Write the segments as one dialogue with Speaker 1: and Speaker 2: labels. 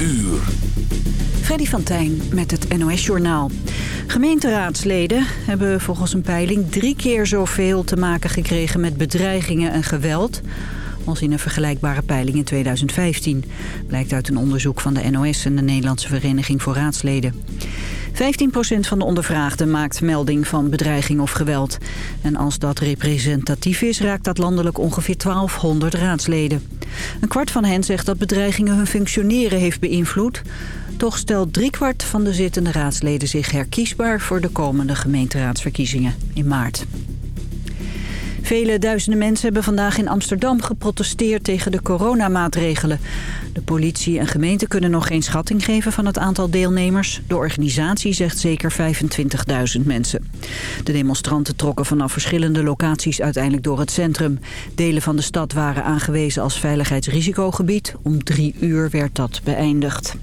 Speaker 1: uur.
Speaker 2: Freddy van Tijn met het NOS-journaal. Gemeenteraadsleden hebben volgens een peiling drie keer zoveel te maken gekregen met bedreigingen en geweld als in een vergelijkbare peiling in 2015. Blijkt uit een onderzoek van de NOS en de Nederlandse Vereniging voor Raadsleden. 15% van de ondervraagden maakt melding van bedreiging of geweld. En als dat representatief is, raakt dat landelijk ongeveer 1200 raadsleden. Een kwart van hen zegt dat bedreigingen hun functioneren heeft beïnvloed. Toch stelt driekwart van de zittende raadsleden zich herkiesbaar voor de komende gemeenteraadsverkiezingen in maart. Vele duizenden mensen hebben vandaag in Amsterdam geprotesteerd tegen de coronamaatregelen. De politie en gemeente kunnen nog geen schatting geven van het aantal deelnemers. De organisatie zegt zeker 25.000 mensen. De demonstranten trokken vanaf verschillende locaties uiteindelijk door het centrum. Delen van de stad waren aangewezen als veiligheidsrisicogebied. Om drie uur werd dat beëindigd.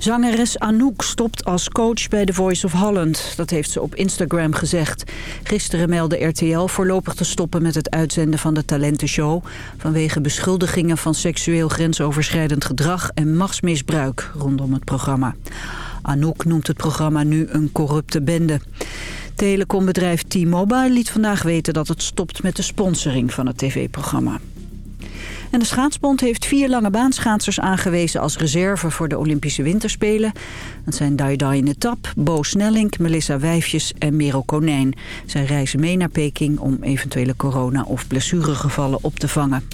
Speaker 2: Zangeres Anouk stopt als coach bij The Voice of Holland. Dat heeft ze op Instagram gezegd. Gisteren meldde RTL voorlopig te stoppen met het uitzenden van de talentenshow... vanwege beschuldigingen van seksueel grensoverschrijdend gedrag en machtsmisbruik rondom het programma. Anouk noemt het programma nu een corrupte bende. Telecombedrijf T-Mobile liet vandaag weten dat het stopt met de sponsoring van het tv-programma. En de schaatsbond heeft vier lange baanschaatsers aangewezen als reserve voor de Olympische Winterspelen. Dat zijn Dai Dai Netap, Bo Snellink, Melissa Wijfjes en Merel Konijn. Zij reizen mee naar Peking om eventuele corona- of blessuregevallen op te vangen.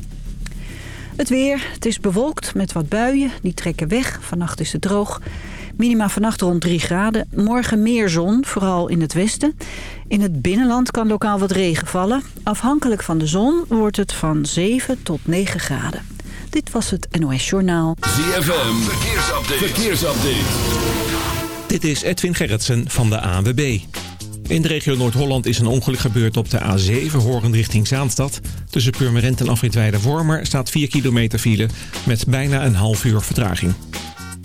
Speaker 2: Het weer, het is bewolkt met wat buien, die trekken weg. Vannacht is het droog. Minima vannacht rond 3 graden. Morgen meer zon, vooral in het westen. In het binnenland kan lokaal wat regen vallen. Afhankelijk van de zon wordt het van 7 tot 9 graden. Dit was het NOS Journaal.
Speaker 1: ZFM, verkeersupdate. verkeersupdate.
Speaker 3: Dit is Edwin Gerritsen van de ANWB. In de regio Noord-Holland is een ongeluk gebeurd op de A7 horend richting Zaanstad. Tussen Purmerend en Afritweide Wormer staat 4 kilometer file met bijna een half uur vertraging.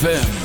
Speaker 1: ZFM.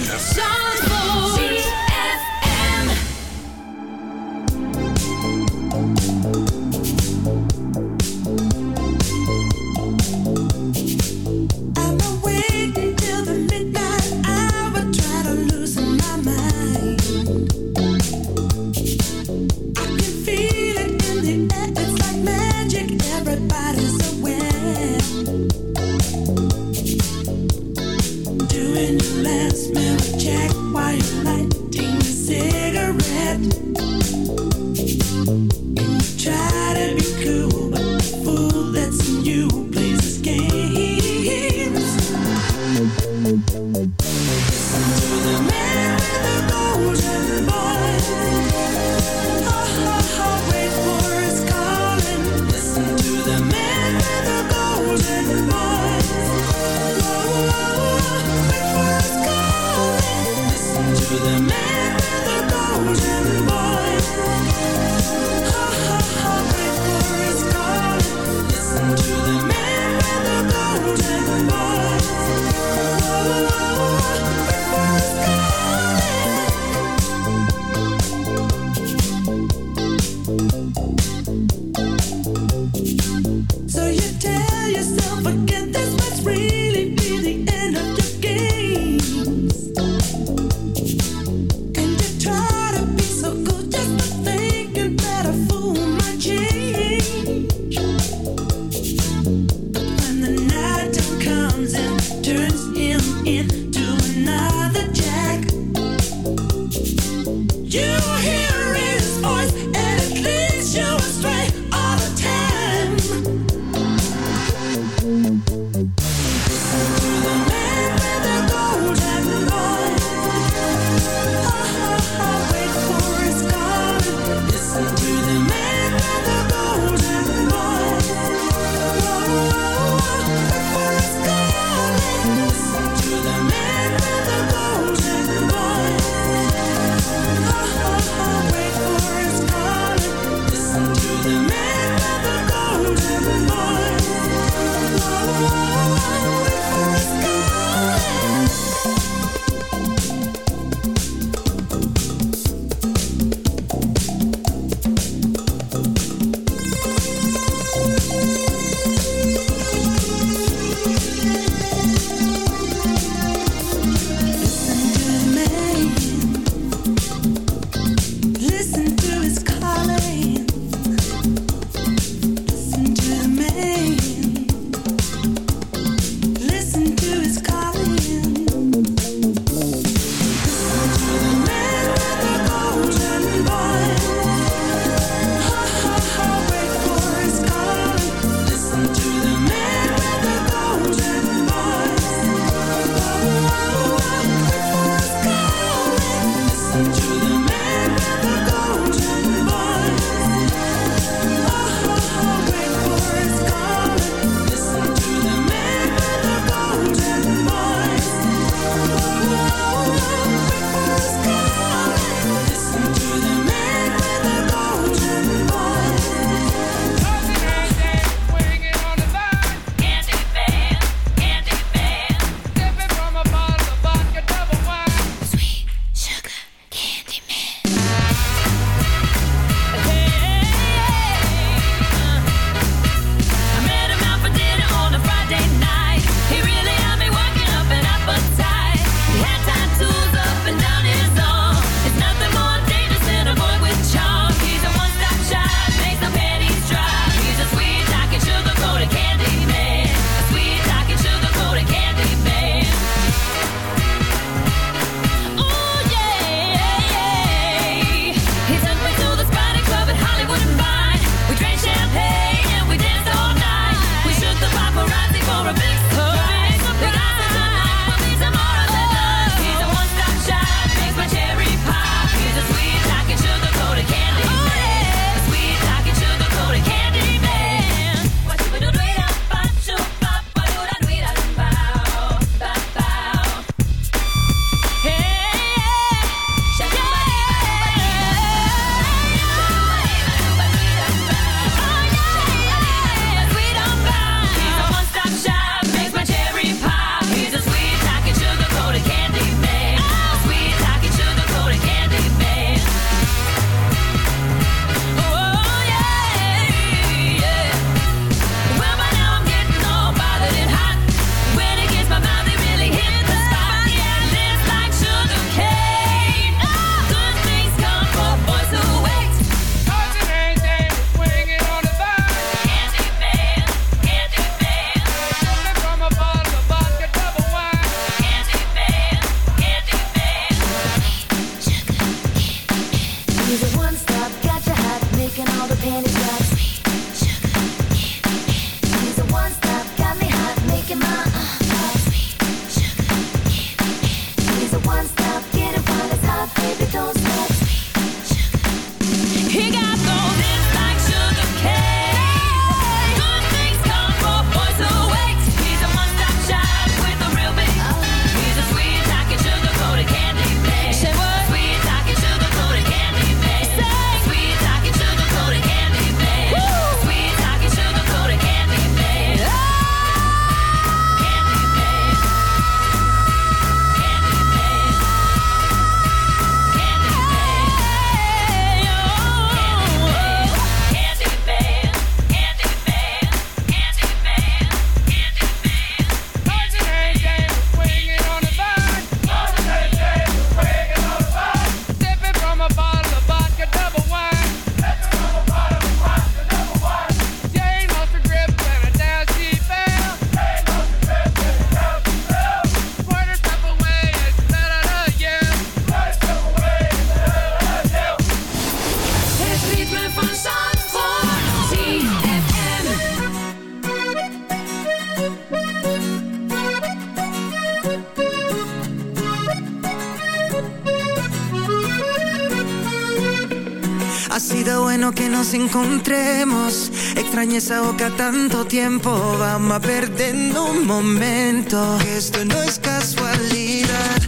Speaker 4: Encontremos. Extraña esa boca tanto tiempo. Vamos a perder un momento. esto no es casualidad.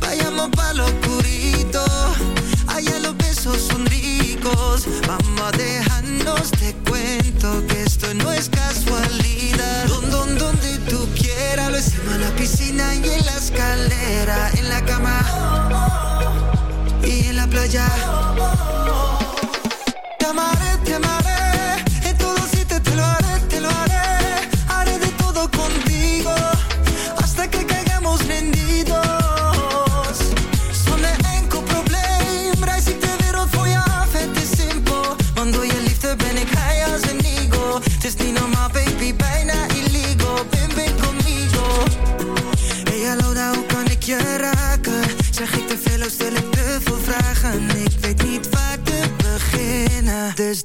Speaker 4: Vayamos pa' lo oscurito. Allá los besos son ricos. Vamos a dejarnos de cuento. Que esto no es casualidad. Don, don, donde tú quieras. Lo hacemos en la piscina y en la escalera. En la cama. Y en la playa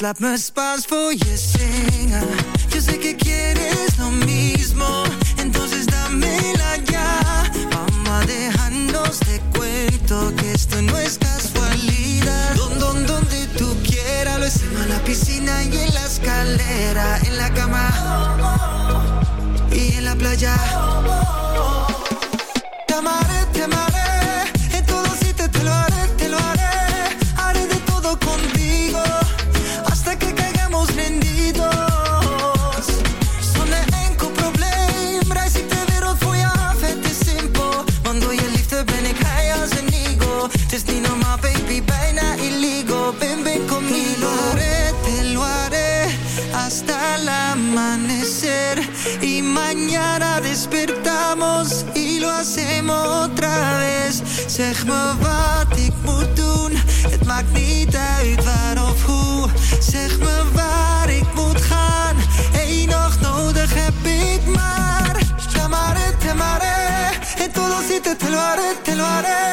Speaker 4: laat me spaas voor je. Yo sé que quieres lo mismo, entonces dámela ya. Vamos a dejarnos de cuento que esto no es casualidad. Don, don, donde tú quieras, lo hacemos en la piscina y en la escalera, en la cama y en la playa. Zeg me wat ik moet doen, het maakt niet uit waar of hoe. Zeg me waar ik moet gaan, één nog nodig heb ik maar. Te amaré, te amaré, en todo si te, te lo. Haré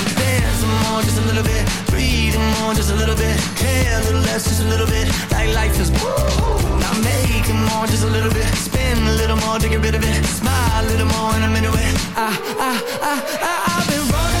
Speaker 5: I'm more, just a little bit, breathing more, just a little bit, care a little less, just a little bit, like life is woo. Now making more, just a little bit, spin a little more to get rid of it, smile a little more in a minute. I, I, I, I, I've been running